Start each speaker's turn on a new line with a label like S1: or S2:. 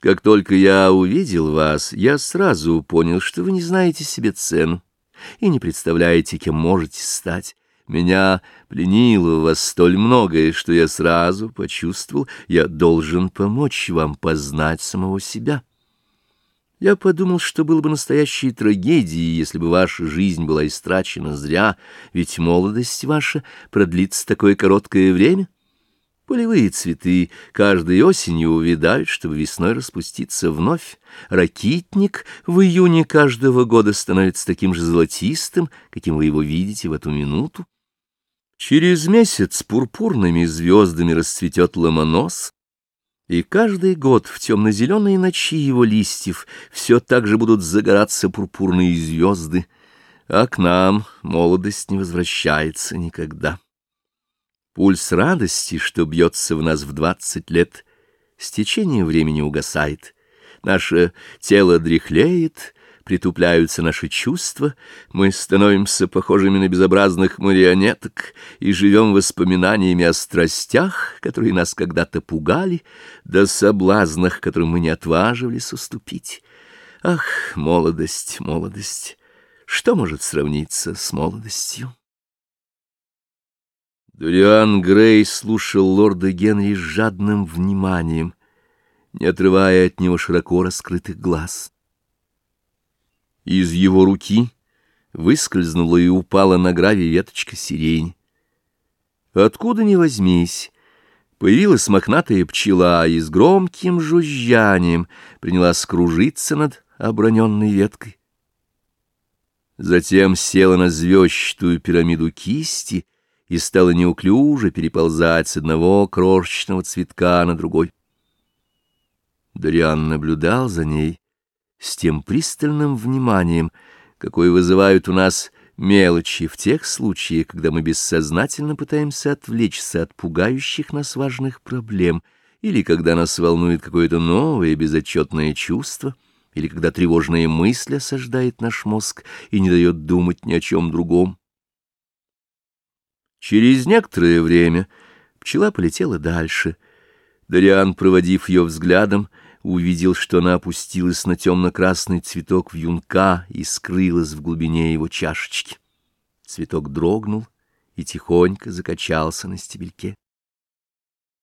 S1: Как только я увидел вас, я сразу понял, что вы не знаете себе цену и не представляете, кем можете стать. Меня пленило вас столь многое, что я сразу почувствовал, я должен помочь вам познать самого себя. Я подумал, что было бы настоящей трагедией, если бы ваша жизнь была истрачена зря, ведь молодость ваша продлится такое короткое время. Полевые цветы каждой осенью увядают, чтобы весной распуститься вновь. Ракитник в июне каждого года становится таким же золотистым, каким вы его видите в эту минуту. Через месяц пурпурными звездами расцветет ломонос, и каждый год в темно-зеленые ночи его листьев все так же будут загораться пурпурные звезды, а к нам молодость не возвращается никогда. Пульс радости, что бьется в нас в двадцать лет, с течением времени угасает. Наше тело дряхлеет, притупляются наши чувства, мы становимся похожими на безобразных марионеток и живем воспоминаниями о страстях, которые нас когда-то пугали, да соблазнах, которым мы не отваживались уступить. Ах, молодость, молодость! Что может сравниться с молодостью? Дориан Грей слушал лорда Генри с жадным вниманием, не отрывая от него широко раскрытых глаз. Из его руки выскользнула и упала на гравий веточка сирень. Откуда ни возьмись, появилась мохнатая пчела и с громким жужжанием принялась кружиться над оброненной веткой. Затем села на звездчатую пирамиду кисти и стала неуклюже переползать с одного крошечного цветка на другой. Дориан наблюдал за ней, с тем пристальным вниманием, какое вызывают у нас мелочи в тех случаях, когда мы бессознательно пытаемся отвлечься от пугающих нас важных проблем, или когда нас волнует какое-то новое безотчетное чувство, или когда тревожная мысль осаждает наш мозг и не дает думать ни о чем другом. Через некоторое время пчела полетела дальше. Дариан, проводив ее взглядом, увидел, что она опустилась на темно-красный цветок вьюнка и скрылась в глубине его чашечки. Цветок дрогнул и тихонько закачался на стебельке.